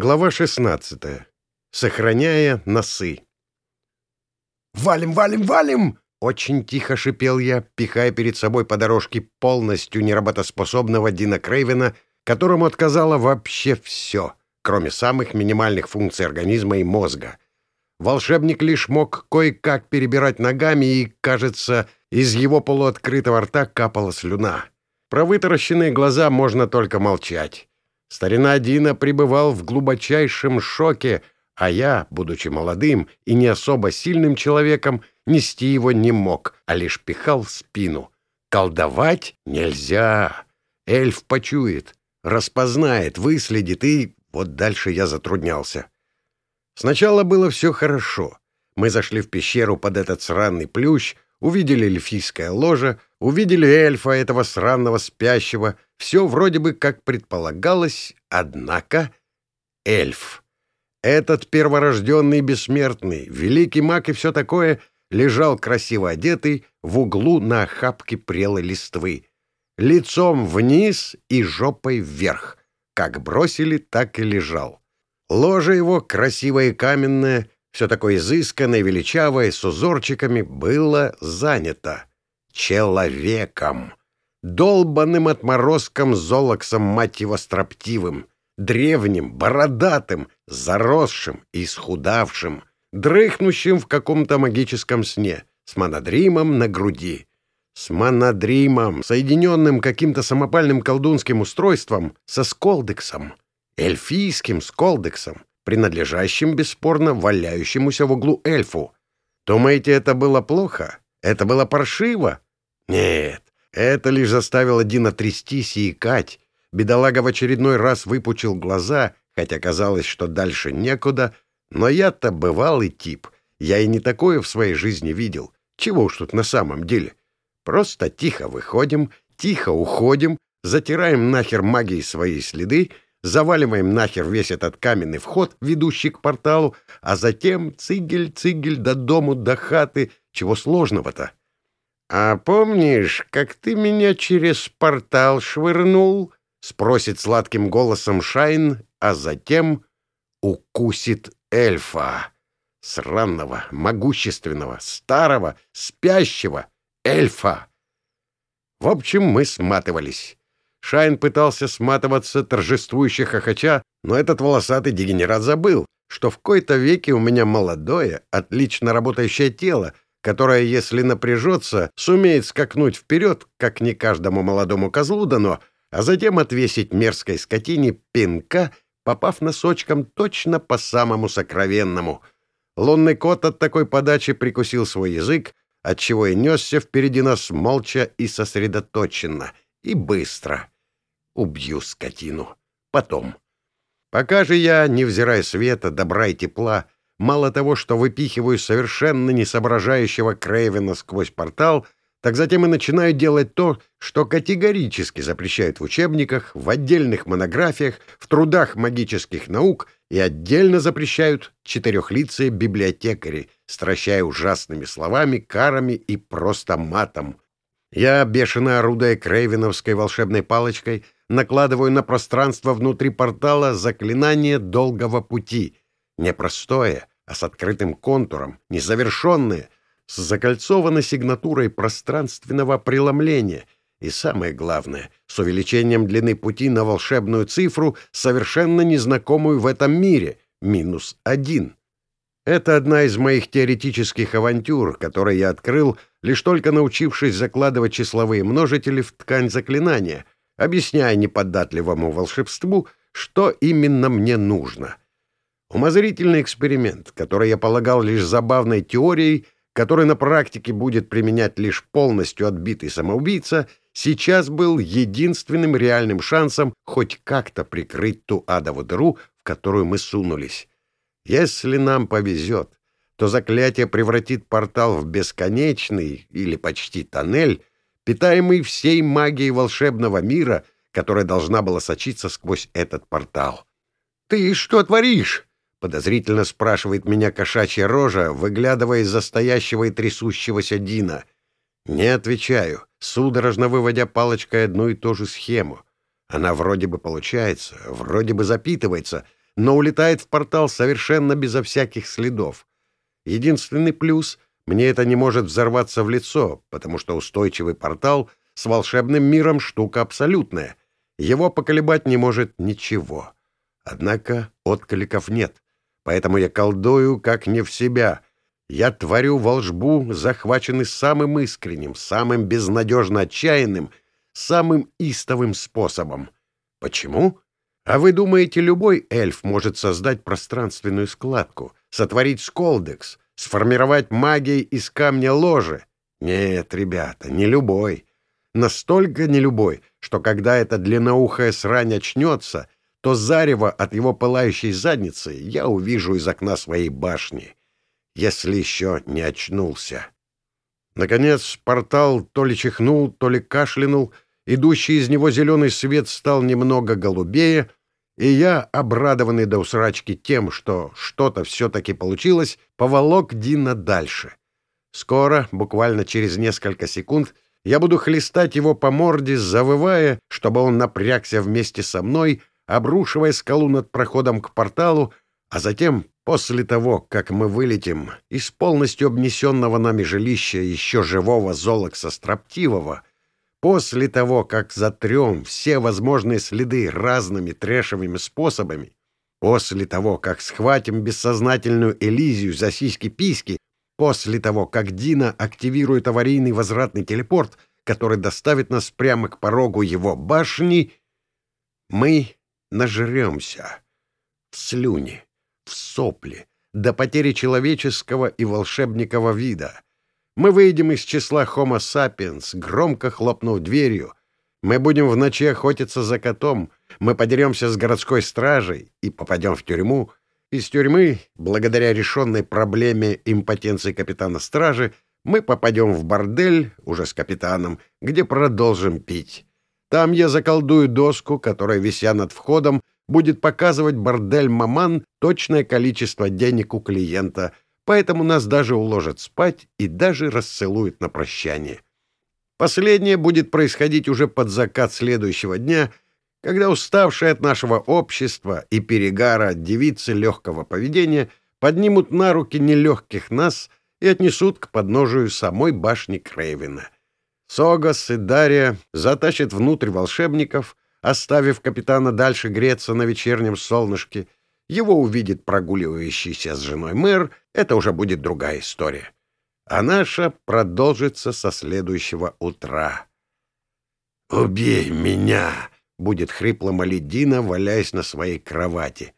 Глава 16. Сохраняя носы. «Валим, валим, валим!» Очень тихо шипел я, пихая перед собой по дорожке полностью неработоспособного Дина Крейвена, которому отказало вообще все, кроме самых минимальных функций организма и мозга. Волшебник лишь мог кое-как перебирать ногами, и, кажется, из его полуоткрытого рта капала слюна. Про вытаращенные глаза можно только молчать. Старина Дина пребывал в глубочайшем шоке, а я, будучи молодым и не особо сильным человеком, нести его не мог, а лишь пихал в спину. Колдовать нельзя. Эльф почует, распознает, выследит, и вот дальше я затруднялся. Сначала было все хорошо. Мы зашли в пещеру под этот сраный плющ, увидели эльфийское ложе, увидели эльфа этого сраного спящего. Все вроде бы как предполагалось, однако эльф. Этот перворожденный бессмертный, великий маг и все такое лежал красиво одетый в углу на охапке прелой листвы. Лицом вниз и жопой вверх. Как бросили, так и лежал. Ложе его, красивое и каменное, все такое изысканное, величавое, с узорчиками, было занято. Человеком. Долбанным отморозком золоксом, мать его, строптивым. Древним, бородатым, заросшим и исхудавшим, дрыхнущим в каком-то магическом сне, с монодримом на груди. С монодримом, соединенным каким-то самопальным колдунским устройством со сколдексом, эльфийским сколдексом, принадлежащим, бесспорно, валяющемуся в углу эльфу. Думаете, это было плохо? Это было паршиво? Нет, это лишь заставило Дина трястись и икать. Бедолага в очередной раз выпучил глаза, хотя казалось, что дальше некуда. Но я-то бывалый тип. Я и не такое в своей жизни видел. Чего уж тут на самом деле? Просто тихо выходим, тихо уходим, затираем нахер магией свои следы — заваливаем нахер весь этот каменный вход, ведущий к порталу, а затем цигель-цигель до дому, до хаты. Чего сложного-то? — А помнишь, как ты меня через портал швырнул? — спросит сладким голосом Шайн, а затем укусит эльфа. Сранного, могущественного, старого, спящего эльфа. В общем, мы сматывались. Шайн пытался сматываться, торжествующе хохоча, но этот волосатый дегенерат забыл, что в кои-то веке у меня молодое, отлично работающее тело, которое, если напряжется, сумеет скакнуть вперед, как не каждому молодому козлу дано, а затем отвесить мерзкой скотине пинка, попав носочком точно по самому сокровенному. Лунный кот от такой подачи прикусил свой язык, отчего и несся впереди нас молча и сосредоточенно — и быстро. Убью скотину. Потом. Пока же я, невзирая света, добра и тепла, мало того, что выпихиваю совершенно не соображающего Крейвена сквозь портал, так затем и начинаю делать то, что категорически запрещают в учебниках, в отдельных монографиях, в трудах магических наук и отдельно запрещают четырехлицые библиотекари, стращая ужасными словами, карами и просто матом. Я, бешено орудуя крейвеновской волшебной палочкой, накладываю на пространство внутри портала заклинание долгого пути. Непростое, а с открытым контуром, незавершенное, с закольцованной сигнатурой пространственного преломления и, самое главное, с увеличением длины пути на волшебную цифру, совершенно незнакомую в этом мире, минус один. Это одна из моих теоретических авантюр, которые я открыл, лишь только научившись закладывать числовые множители в ткань заклинания, объясняя неподатливому волшебству, что именно мне нужно. Умозрительный эксперимент, который я полагал лишь забавной теорией, который на практике будет применять лишь полностью отбитый самоубийца, сейчас был единственным реальным шансом хоть как-то прикрыть ту адову дыру, в которую мы сунулись. Если нам повезет, то заклятие превратит портал в бесконечный или почти тоннель, питаемый всей магией волшебного мира, которая должна была сочиться сквозь этот портал. «Ты что творишь?» — подозрительно спрашивает меня кошачья рожа, выглядывая из-за стоящего и трясущегося Дина. Не отвечаю, судорожно выводя палочкой одну и ту же схему. Она вроде бы получается, вроде бы запитывается — но улетает в портал совершенно безо всяких следов. Единственный плюс — мне это не может взорваться в лицо, потому что устойчивый портал с волшебным миром — штука абсолютная. Его поколебать не может ничего. Однако откликов нет, поэтому я колдую как не в себя. Я творю волшбу, захваченный самым искренним, самым безнадежно отчаянным, самым истовым способом. Почему? А вы думаете, любой эльф может создать пространственную складку, сотворить сколдекс, сформировать магией из камня ложе? Нет, ребята, не любой. Настолько не любой, что когда эта длинноухая срань очнется, то зарево от его пылающей задницы я увижу из окна своей башни, если еще не очнулся. Наконец портал то ли чихнул, то ли кашлянул, идущий из него зеленый свет стал немного голубее — и я, обрадованный до усрачки тем, что что-то все-таки получилось, поволок Дина дальше. Скоро, буквально через несколько секунд, я буду хлестать его по морде, завывая, чтобы он напрягся вместе со мной, обрушивая скалу над проходом к порталу, а затем, после того, как мы вылетим из полностью обнесенного нами жилища еще живого Золокса Строптивого, После того, как затрем все возможные следы разными трэшевыми способами, после того, как схватим бессознательную Элизию за сиськи-письки, после того, как Дина активирует аварийный возвратный телепорт, который доставит нас прямо к порогу его башни, мы нажремся в слюни, в сопли, до потери человеческого и волшебникового вида — мы выйдем из числа Homo sapiens, громко хлопнув дверью. Мы будем в ночи охотиться за котом. Мы подеремся с городской стражей и попадем в тюрьму. Из тюрьмы, благодаря решенной проблеме импотенции капитана стражи, мы попадем в бордель, уже с капитаном, где продолжим пить. Там я заколдую доску, которая, вися над входом, будет показывать бордель-маман точное количество денег у клиента — поэтому нас даже уложат спать и даже расцелуют на прощание. Последнее будет происходить уже под закат следующего дня, когда уставшие от нашего общества и перегара девицы легкого поведения поднимут на руки нелегких нас и отнесут к подножию самой башни Крейвена. Согас и Дарья затащат внутрь волшебников, оставив капитана дальше греться на вечернем солнышке — его увидит прогуливающийся с женой мэр, это уже будет другая история. А наша продолжится со следующего утра. «Убей меня!» — будет хрипло молить Дина, валяясь на своей кровати.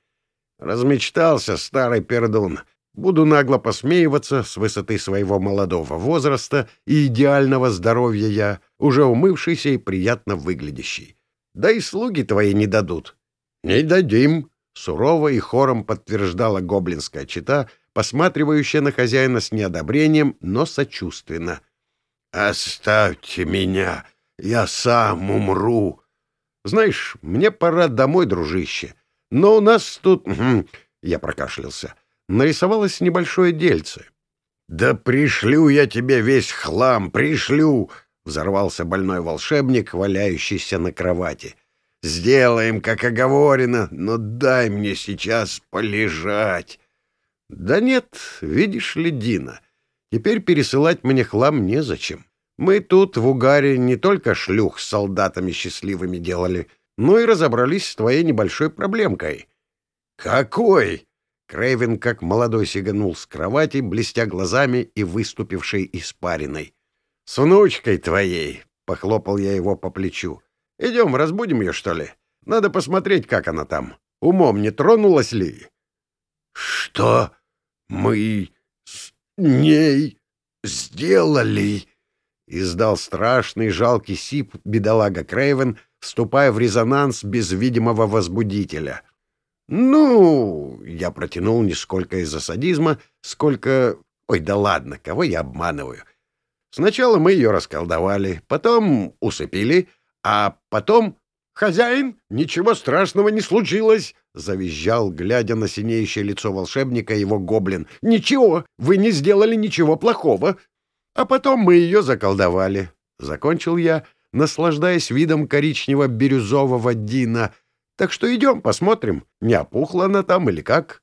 Размечтался старый пердун. Буду нагло посмеиваться с высоты своего молодого возраста и идеального здоровья я, уже умывшийся и приятно выглядящий. Да и слуги твои не дадут. — Не дадим, Сурово и хором подтверждала гоблинская чита, посматривающая на хозяина с неодобрением, но сочувственно. «Оставьте меня! Я сам умру!» «Знаешь, мне пора домой, дружище. Но у нас тут...» Я прокашлялся. Нарисовалось небольшое дельце. «Да пришлю я тебе весь хлам, пришлю!» — взорвался больной волшебник, валяющийся на кровати. Сделаем, как оговорено, но дай мне сейчас полежать. Да нет, видишь ли, Дина, теперь пересылать мне хлам незачем. Мы тут в угаре не только шлюх с солдатами счастливыми делали, но и разобрались с твоей небольшой проблемкой. Какой? Крейвен, как молодой, сиганул с кровати, блестя глазами и выступившей испариной. «С внучкой твоей!» — похлопал я его по плечу. Идем, разбудим ее, что ли? Надо посмотреть, как она там. Умом не тронулась ли? — Что мы с ней сделали? — издал страшный жалкий сип бедолага Крейвен, вступая в резонанс без видимого возбудителя. «Ну...» — я протянул не сколько из-за садизма, сколько... Ой, да ладно, кого я обманываю? Сначала мы ее расколдовали, потом усыпили, а потом «Хозяин, ничего страшного не случилось!» — завизжал, глядя на синеющее лицо волшебника его гоблин. «Ничего, вы не сделали ничего плохого!» А потом мы ее заколдовали. Закончил я, наслаждаясь видом коричнево-бирюзового Дина, Так что идем, посмотрим, не опухла она там или как.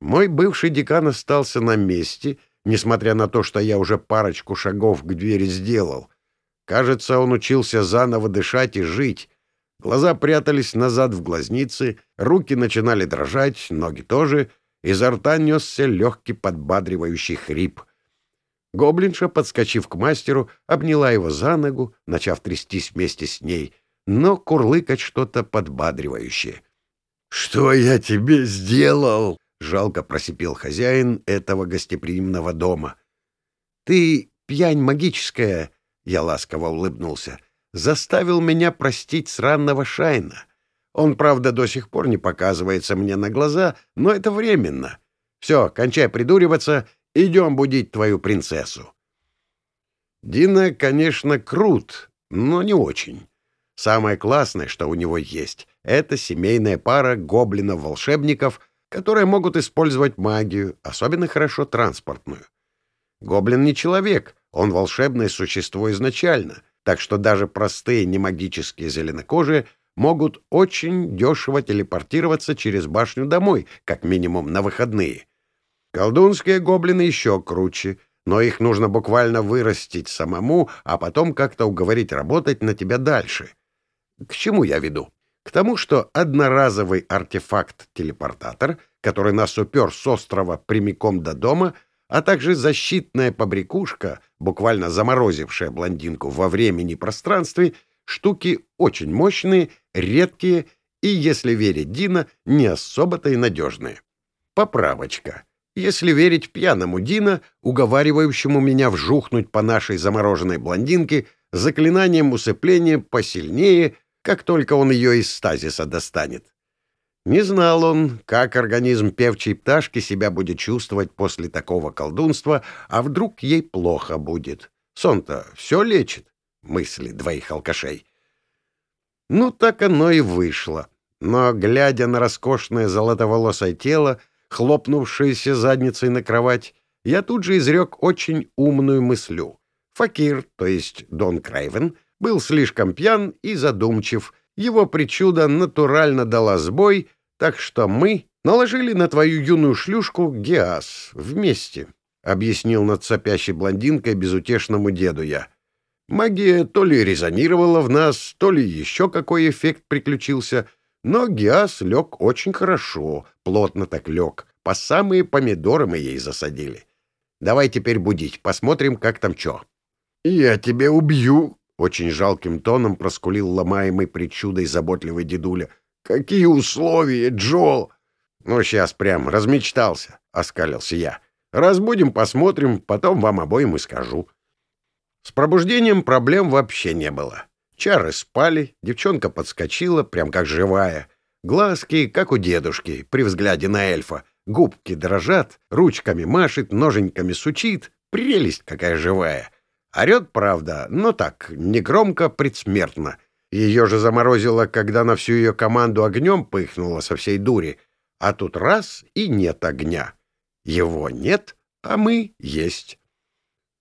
Мой бывший декан остался на месте, несмотря на то, что я уже парочку шагов к двери сделал. Кажется, он учился заново дышать и жить. Глаза прятались назад в глазницы, руки начинали дрожать, ноги тоже. Изо рта несся легкий подбадривающий хрип. Гоблинша, подскочив к мастеру, обняла его за ногу, начав трястись вместе с ней, но курлыкать что-то подбадривающее. — Что я тебе сделал? — жалко просипел хозяин этого гостеприимного дома. — Ты, пьянь магическая, — я ласково улыбнулся, — заставил меня простить сранного Шайна. Он, правда, до сих пор не показывается мне на глаза, но это временно. Все, кончай придуриваться, идем будить твою принцессу. Дина, конечно, крут, но не очень. Самое классное, что у него есть, — это семейная пара гоблинов-волшебников, которые могут использовать магию, особенно хорошо транспортную. Гоблин не человек, он волшебное существо изначально, так что даже простые немагические зеленокожие могут очень дешево телепортироваться через башню домой, как минимум на выходные. Колдунские гоблины еще круче, но их нужно буквально вырастить самому, а потом как-то уговорить работать на тебя дальше. К чему я веду? К тому, что одноразовый артефакт-телепортатор, который нас упер с острова прямиком до дома, а также защитная побрякушка, буквально заморозившая блондинку во времени и пространстве, штуки очень мощные, редкие и, если верить Дина, не особо-то и надежные. Поправочка. Если верить пьяному Дина, уговаривающему меня вжухнуть по нашей замороженной блондинке, заклинанием усыпления посильнее — как только он ее из стазиса достанет. Не знал он, как организм певчей пташки себя будет чувствовать после такого колдунства, а вдруг ей плохо будет. Сон-то все лечит, мысли двоих алкашей. Ну, так оно и вышло. Но, глядя на роскошное золотоволосое тело, хлопнувшееся задницей на кровать, я тут же изрек очень умную мыслю. Факир, то есть Дон Крайвен, — был слишком пьян и задумчив. Его причуда натурально дала сбой, так что мы наложили на твою юную шлюшку геаз вместе, — объяснил над сопящей блондинкой безутешному деду я. Магия то ли резонировала в нас, то ли еще какой эффект приключился, но геаз лег очень хорошо, плотно так лег, по самые помидоры мы ей засадили. Давай теперь будить, посмотрим, как там что. — Я тебя убью, очень жалким тоном проскулил ломаемый причудой заботливый дедуля. «Какие условия, Джо?» «Ну, сейчас прям размечтался», — оскалился я. «Разбудим, посмотрим, потом вам обоим и скажу». С пробуждением проблем вообще не было. Чары спали, девчонка подскочила, прям как живая. Глазки, как у дедушки, при взгляде на эльфа. Губки дрожат, ручками машет, ноженьками сучит. Прелесть какая живая. Орет, правда, но так, негромко, предсмертно. Ее же заморозило, когда на всю ее команду огнем пыхнуло со всей дури. А тут раз — и нет огня. Его нет, а мы есть.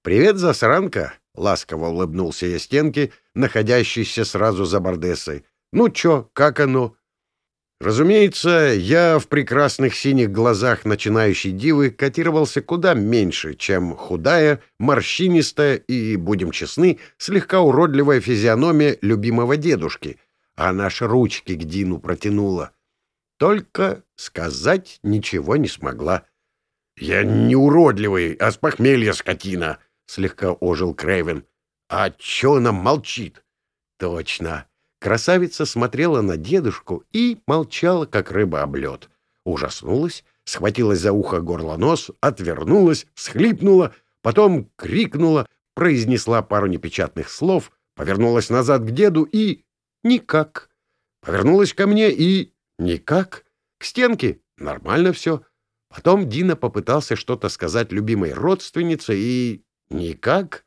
«Привет, засранка!» — ласково улыбнулся я стенке, находящейся сразу за Бардессой. «Ну чё, как оно?» Разумеется, я в прекрасных синих глазах начинающей дивы котировался куда меньше, чем худая, морщинистая и, будем честны, слегка уродливая физиономия любимого дедушки, а наши ручки к Дину протянула. Только сказать ничего не смогла. — Я не уродливый, а с похмелья скотина, — слегка ожил Крейвен. — А чё она молчит? — Точно. Красавица смотрела на дедушку и молчала, как рыба об лед. Ужаснулась, схватилась за ухо горло-нос, отвернулась, всхлипнула, потом крикнула, произнесла пару непечатных слов, повернулась назад к деду и... никак. Повернулась ко мне и... никак. К стенке. Нормально все. Потом Дина попытался что-то сказать любимой родственнице и... никак.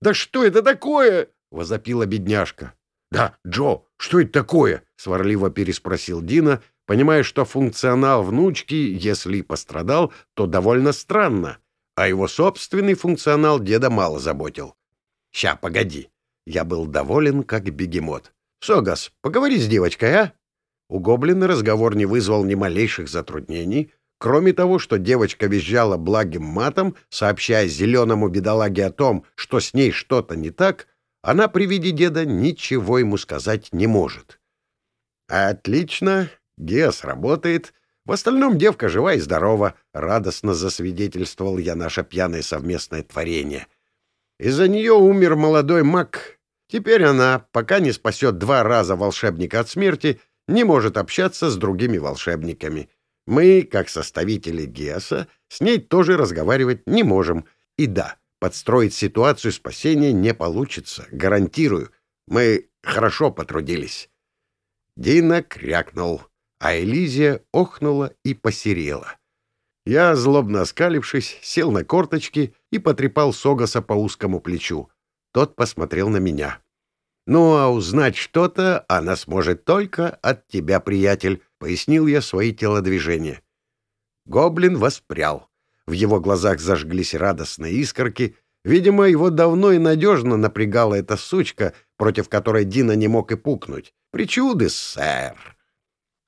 «Да что это такое?» — возопила бедняжка. «Да, Джо, что это такое?» — сварливо переспросил Дина, понимая, что функционал внучки, если пострадал, то довольно странно, а его собственный функционал деда мало заботил. «Ща, погоди». Я был доволен, как бегемот. «Согас, поговори с девочкой, а?» У гоблина разговор не вызвал ни малейших затруднений, кроме того, что девочка визжала благим матом, сообщая зеленому бедолаге о том, что с ней что-то не так, она при виде деда ничего ему сказать не может. «Отлично, Гес работает. В остальном девка жива и здорова», — радостно засвидетельствовал я наше пьяное совместное творение. «Из-за нее умер молодой маг. Теперь она, пока не спасет два раза волшебника от смерти, не может общаться с другими волшебниками. Мы, как составители Геоса, с ней тоже разговаривать не можем. И да, подстроить ситуацию спасения не получится, гарантирую. Мы хорошо потрудились. Дина крякнул, а Элизия охнула и посерела. Я, злобно оскалившись, сел на корточки и потрепал Согаса по узкому плечу. Тот посмотрел на меня. «Ну, а узнать что-то она сможет только от тебя, приятель», — пояснил я свои телодвижения. Гоблин воспрял. В его глазах зажглись радостные искорки. Видимо, его давно и надежно напрягала эта сучка, против которой Дина не мог и пукнуть. «Причуды, сэр!»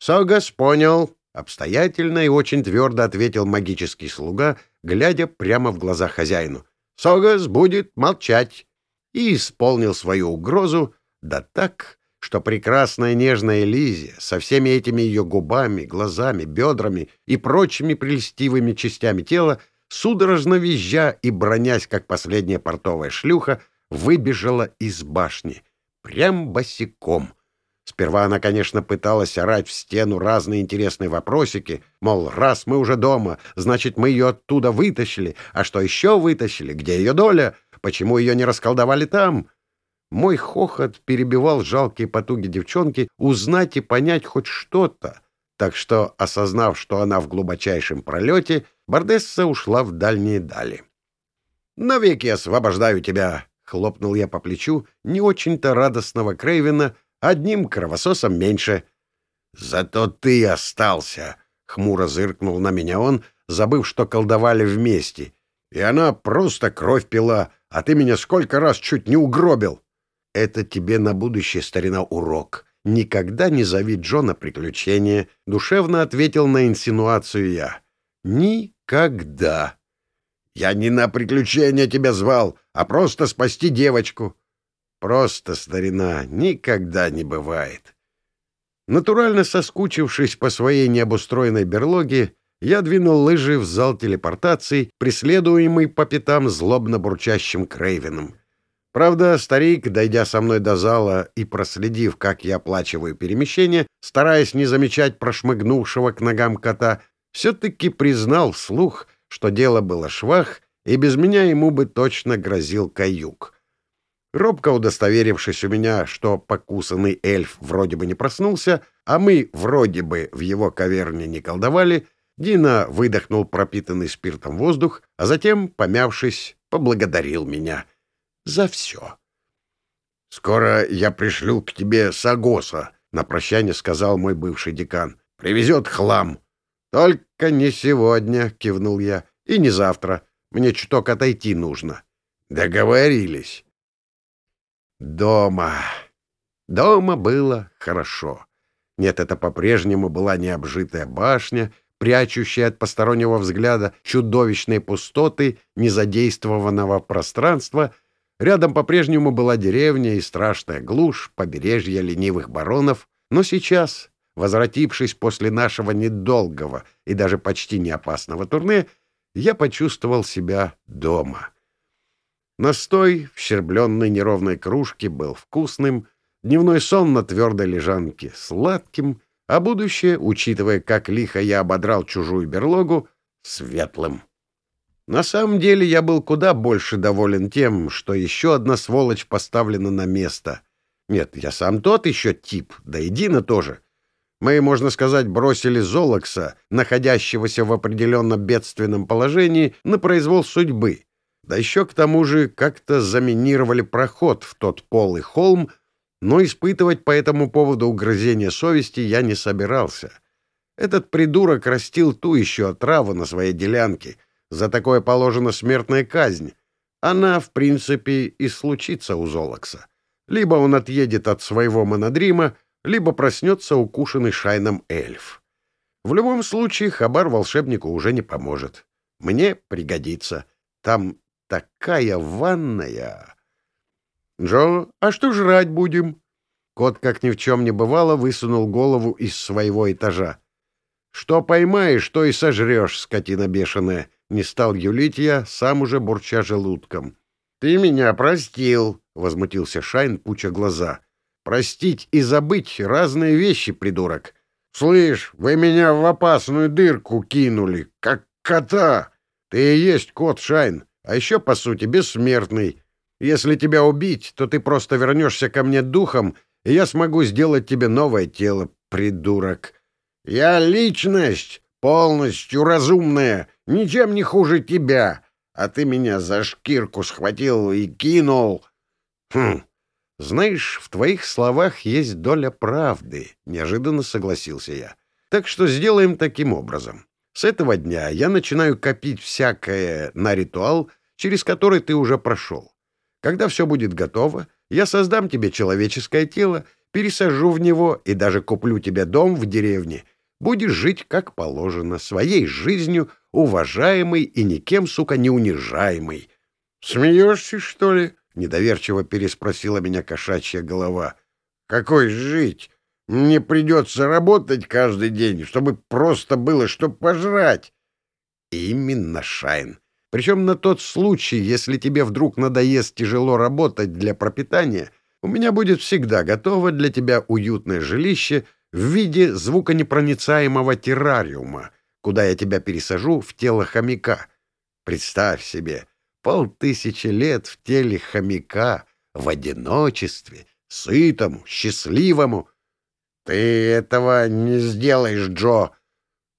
«Согас понял», — обстоятельно и очень твердо ответил магический слуга, глядя прямо в глаза хозяину. «Согас будет молчать» и исполнил свою угрозу, да так, что прекрасная нежная Лизия со всеми этими ее губами, глазами, бедрами и прочими прелестивыми частями тела, судорожно визжа и бронясь, как последняя портовая шлюха, выбежала из башни. Прям босиком. Сперва она, конечно, пыталась орать в стену разные интересные вопросики, мол, раз мы уже дома, значит, мы ее оттуда вытащили, а что еще вытащили, где ее доля — Почему ее не расколдовали там? Мой хохот перебивал жалкие потуги девчонки узнать и понять хоть что-то. Так что, осознав, что она в глубочайшем пролете, Бардесса ушла в дальние дали. «Навеки освобождаю тебя!» — хлопнул я по плечу не очень-то радостного Крейвена, одним кровососом меньше. «Зато ты остался!» — хмуро зыркнул на меня он, забыв, что колдовали вместе. И она просто кровь пила, а ты меня сколько раз чуть не угробил. Это тебе на будущее, старина, урок. Никогда не зови Джона приключения, — душевно ответил на инсинуацию я. Никогда. Я не на приключения тебя звал, а просто спасти девочку. Просто, старина, никогда не бывает. Натурально соскучившись по своей необустроенной берлоге, я двинул лыжи в зал телепортации, преследуемый по пятам злобно бурчащим Крейвеном. Правда, старик, дойдя со мной до зала и проследив, как я оплачиваю перемещение, стараясь не замечать прошмыгнувшего к ногам кота, все-таки признал вслух, что дело было швах, и без меня ему бы точно грозил каюк. Робко удостоверившись у меня, что покусанный эльф вроде бы не проснулся, а мы вроде бы в его каверне не колдовали, Дина выдохнул пропитанный спиртом воздух, а затем, помявшись, поблагодарил меня за все. «Скоро я пришлю к тебе Сагоса», — на прощание сказал мой бывший декан. «Привезет хлам». «Только не сегодня», — кивнул я, — «и не завтра. Мне чуток отойти нужно». «Договорились». Дома. Дома было хорошо. Нет, это по-прежнему была необжитая башня, прячущие от постороннего взгляда чудовищные пустоты незадействованного пространства, рядом по-прежнему была деревня и страшная глушь побережья ленивых баронов, но сейчас, возвратившись после нашего недолгого и даже почти не опасного турне, я почувствовал себя дома. Настой в щербленной неровной кружке был вкусным, дневной сон на твердой лежанке сладким — а будущее, учитывая, как лихо я ободрал чужую берлогу, светлым. На самом деле я был куда больше доволен тем, что еще одна сволочь поставлена на место. Нет, я сам тот еще тип, да и Дина тоже. Мы, можно сказать, бросили Золокса, находящегося в определенно бедственном положении, на произвол судьбы. Да еще к тому же как-то заминировали проход в тот полый холм, но испытывать по этому поводу угрызение совести я не собирался. Этот придурок растил ту еще отраву на своей делянке. За такое положена смертная казнь. Она, в принципе, и случится у Золокса. Либо он отъедет от своего монодрима, либо проснется укушенный шайном эльф. В любом случае хабар волшебнику уже не поможет. Мне пригодится. Там такая ванная. Джо, а что жрать будем? Кот, как ни в чем не бывало, высунул голову из своего этажа. Что поймаешь, то и сожрешь, скотина бешеная. Не стал юлить я, сам уже бурча желудком. Ты меня простил, — возмутился Шайн, пуча глаза. «Простить и забыть — разные вещи, придурок. Слышь, вы меня в опасную дырку кинули, как кота. Ты и есть кот, Шайн, а еще, по сути, бессмертный. Если тебя убить, то ты просто вернешься ко мне духом, и я смогу сделать тебе новое тело, придурок. Я личность, полностью разумная, ничем не хуже тебя, а ты меня за шкирку схватил и кинул». «Хм, знаешь, в твоих словах есть доля правды», — неожиданно согласился я. «Так что сделаем таким образом. С этого дня я начинаю копить всякое на ритуал, через который ты уже прошел. Когда все будет готово, я создам тебе человеческое тело, пересажу в него и даже куплю тебе дом в деревне. Будешь жить как положено, своей жизнью, уважаемый и никем, сука, не унижаемый. Смеешься, что ли?» — недоверчиво переспросила меня кошачья голова. «Какой жить? Мне придется работать каждый день, чтобы просто было что пожрать». «Именно, Шайн. Причем на тот случай, если тебе вдруг надоест тяжело работать для пропитания, у меня будет всегда готово для тебя уютное жилище в виде звуконепроницаемого террариума, куда я тебя пересажу в тело хомяка. Представь себе, полтысячи лет в теле хомяка, в одиночестве, сытому, счастливому. Ты этого не сделаешь, Джо.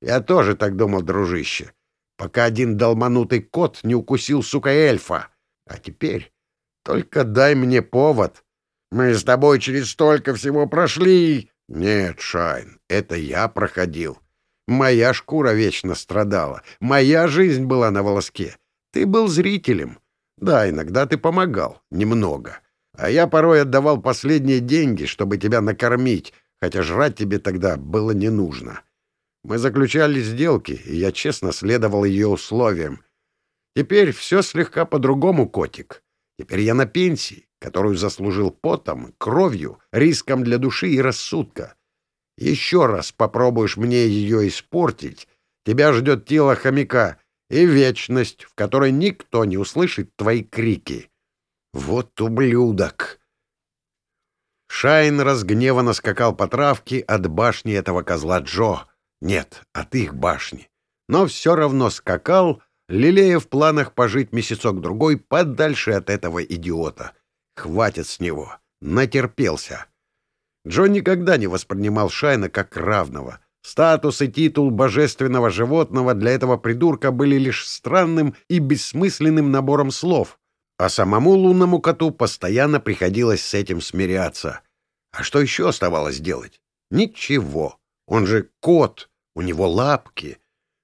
Я тоже так думал, дружище, пока один долманутый кот не укусил, сука, эльфа. А теперь только дай мне повод. Мы с тобой через столько всего прошли. Нет, Шайн, это я проходил. Моя шкура вечно страдала, моя жизнь была на волоске. Ты был зрителем. Да, иногда ты помогал. Немного. А я порой отдавал последние деньги, чтобы тебя накормить, хотя жрать тебе тогда было не нужно. Мы заключали сделки, и я честно следовал ее условиям. Теперь все слегка по-другому, котик. Теперь я на пенсии, которую заслужил потом, кровью, риском для души и рассудка. Еще раз попробуешь мне ее испортить, тебя ждет тело хомяка, и вечность, в которой никто не услышит твои крики. Вот ублюдок! Шайн разгневанно скакал по травке от башни этого козла Джо. Нет, от их башни. Но все равно скакал, лелея в планах пожить месяцок-другой подальше от этого идиота. Хватит с него. Натерпелся. Джо никогда не воспринимал Шайна как равного. Статус и титул божественного животного для этого придурка были лишь странным и бессмысленным набором слов, а самому лунному коту постоянно приходилось с этим смиряться. А что еще оставалось делать? Ничего. Он же кот, у него лапки.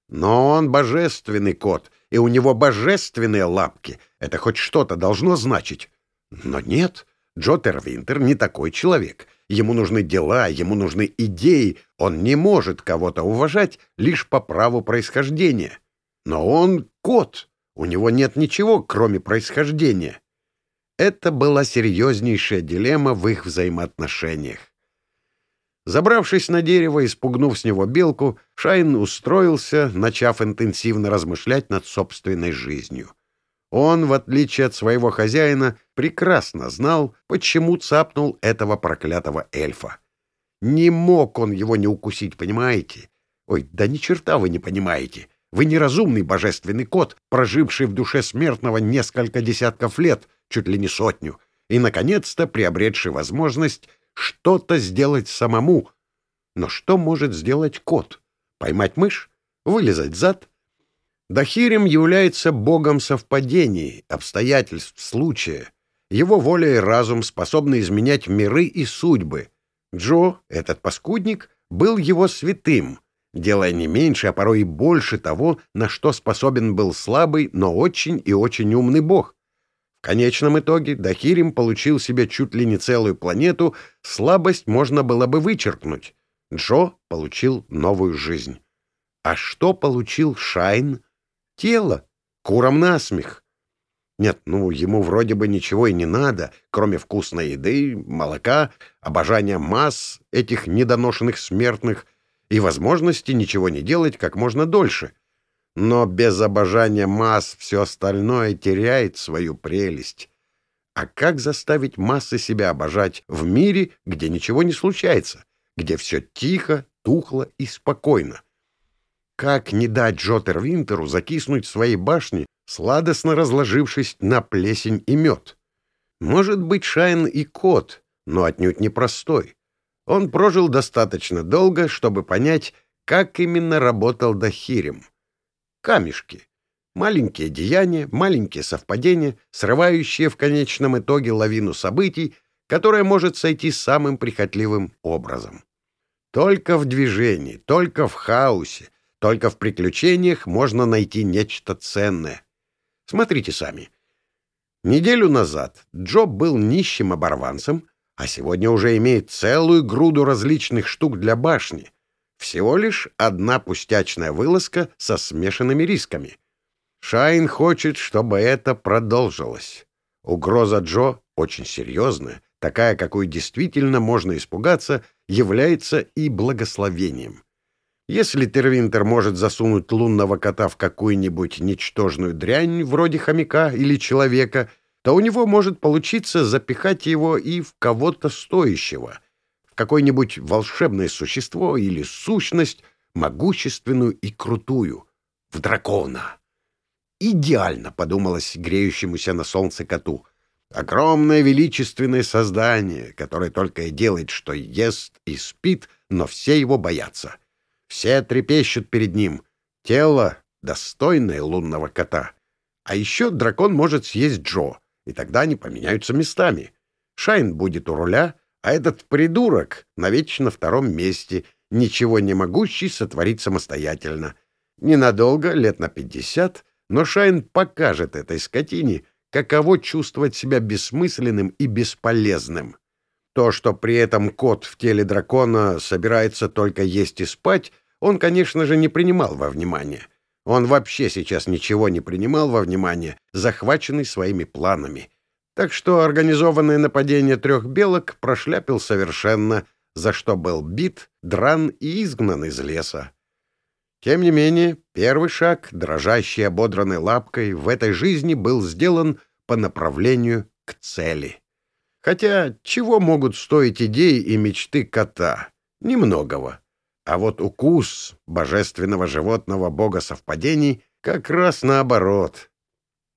Но он божественный кот, и у него божественные лапки. Это хоть что-то должно значить. Но нет, Джо Тервинтер не такой человек — Ему нужны дела, ему нужны идеи. Он не может кого-то уважать лишь по праву происхождения. Но он кот. У него нет ничего, кроме происхождения. Это была серьезнейшая дилемма в их взаимоотношениях. Забравшись на дерево и спугнув с него белку, Шайн устроился, начав интенсивно размышлять над собственной жизнью. Он, в отличие от своего хозяина, прекрасно знал, почему цапнул этого проклятого эльфа. Не мог он его не укусить, понимаете? Ой, да ни черта вы не понимаете. Вы неразумный божественный кот, проживший в душе смертного несколько десятков лет, чуть ли не сотню, и, наконец-то, приобретший возможность что-то сделать самому. Но что может сделать кот? Поймать мышь? Вылезать зад? Дахирем является богом совпадений, обстоятельств, случая. Его воля и разум способны изменять миры и судьбы. Джо, этот паскудник, был его святым, делая не меньше, а порой и больше того, на что способен был слабый, но очень и очень умный бог. В конечном итоге Дахирим получил себе чуть ли не целую планету, слабость можно было бы вычеркнуть. Джо получил новую жизнь. А что получил Шайн? Тело. Куром насмех. Нет, ну, ему вроде бы ничего и не надо, кроме вкусной еды, молока, обожания масс этих недоношенных смертных и возможности ничего не делать как можно дольше. Но без обожания масс все остальное теряет свою прелесть. А как заставить массы себя обожать в мире, где ничего не случается, где все тихо, тухло и спокойно? Как не дать Джотер Винтеру закиснуть в своей башне, сладостно разложившись на плесень и мед? Может быть, Шайн и кот, но отнюдь не простой. Он прожил достаточно долго, чтобы понять, как именно работал Дахирем. Камешки. Маленькие деяния, маленькие совпадения, срывающие в конечном итоге лавину событий, которая может сойти самым прихотливым образом. Только в движении, только в хаосе, только в приключениях можно найти нечто ценное. Смотрите сами. Неделю назад Джо был нищим оборванцем, а сегодня уже имеет целую груду различных штук для башни. Всего лишь одна пустячная вылазка со смешанными рисками. Шайн хочет, чтобы это продолжилось. Угроза Джо очень серьезная, такая, какой действительно можно испугаться, является и благословением. Если Тервинтер может засунуть лунного кота в какую-нибудь ничтожную дрянь, вроде хомяка или человека, то у него может получиться запихать его и в кого-то стоящего, в какое-нибудь волшебное существо или сущность, могущественную и крутую, в дракона. Идеально, подумалось греющемуся на солнце коту. Огромное величественное создание, которое только и делает, что ест и спит, но все его боятся. Все трепещут перед ним. Тело достойное лунного кота. А еще дракон может съесть Джо, и тогда они поменяются местами. Шайн будет у руля, а этот придурок навечно на втором месте, ничего не могущий сотворить самостоятельно. Ненадолго, лет на пятьдесят, но Шайн покажет этой скотине, каково чувствовать себя бессмысленным и бесполезным. То, что при этом кот в теле дракона собирается только есть и спать, он, конечно же, не принимал во внимание. Он вообще сейчас ничего не принимал во внимание, захваченный своими планами. Так что организованное нападение трех белок прошляпил совершенно, за что был бит, дран и изгнан из леса. Тем не менее, первый шаг, дрожащей ободранной лапкой, в этой жизни был сделан по направлению к цели. Хотя чего могут стоить идеи и мечты кота? Немногого. А вот укус божественного животного бога совпадений как раз наоборот.